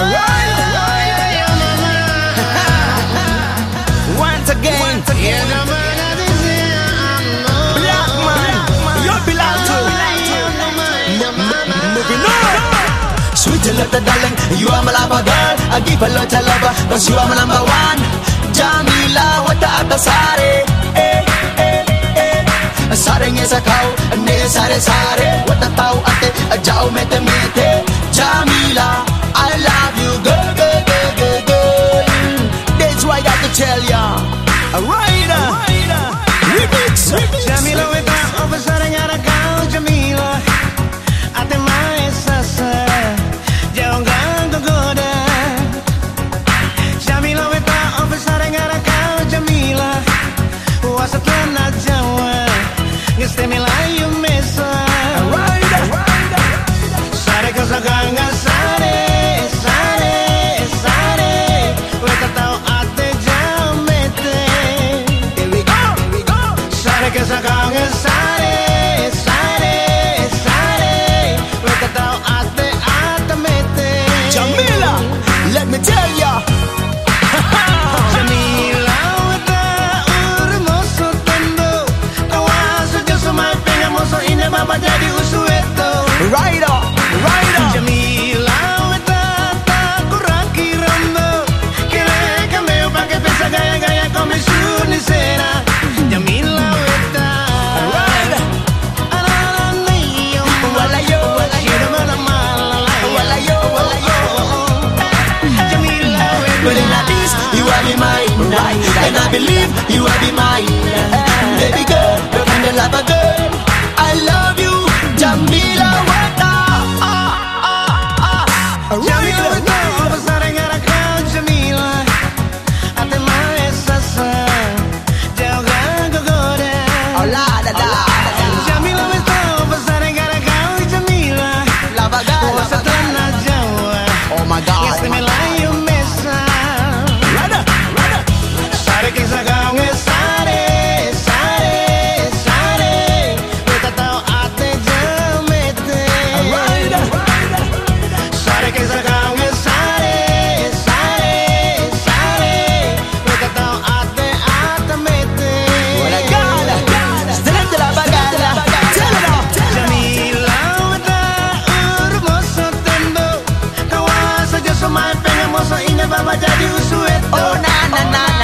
Alright, alright. Once again, Once again. Yeah, no Black man, you belong to. Moving on. Sweet little darling, you are my lover girl. I give a lot of love, but you are my number one. Jamila, what a sare. Ya a mí lo are and I believe you are be mine, baby girl. You can love a girl. hermoso y nos vamos a echar un. Oh, na, na, na.